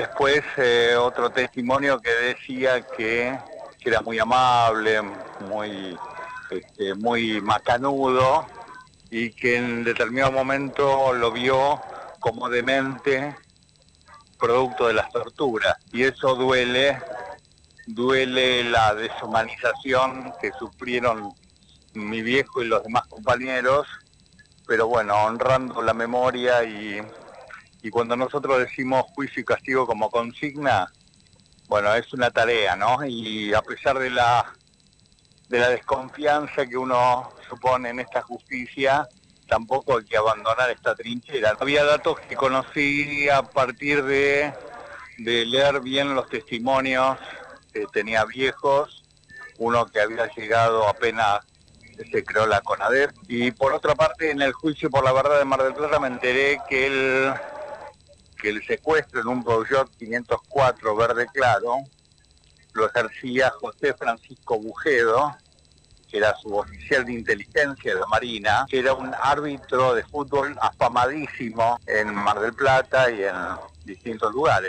después eh, otro testimonio que decía que, era muy amable, muy, este, muy macanudo y que en determinado momento lo vio como demente producto de las torturas. Y eso duele, duele la deshumanización que sufrieron mi viejo y los demás compañeros, pero bueno, honrando la memoria y, y cuando nosotros decimos juicio y castigo como consigna, bueno, es una tarea, ¿no? Y a pesar de la, de la desconfianza que uno supone en esta justicia, tampoco hay que abandonar esta trinchera. Había datos que conocí a partir de, leer bien los testimonios que tenía viejos, uno que había llegado apenas se creó la CONADEP. Y por otra parte, en el juicio por la verdad de Mar del Plata me enteré que el, que el secuestro en un Peugeot 504 verde claro lo ejercía José Francisco Bujedo, que era suboficial de inteligencia de la Marina, que era un árbitro de fútbol afamadísimo en Mar del Plata y en distintos lugares.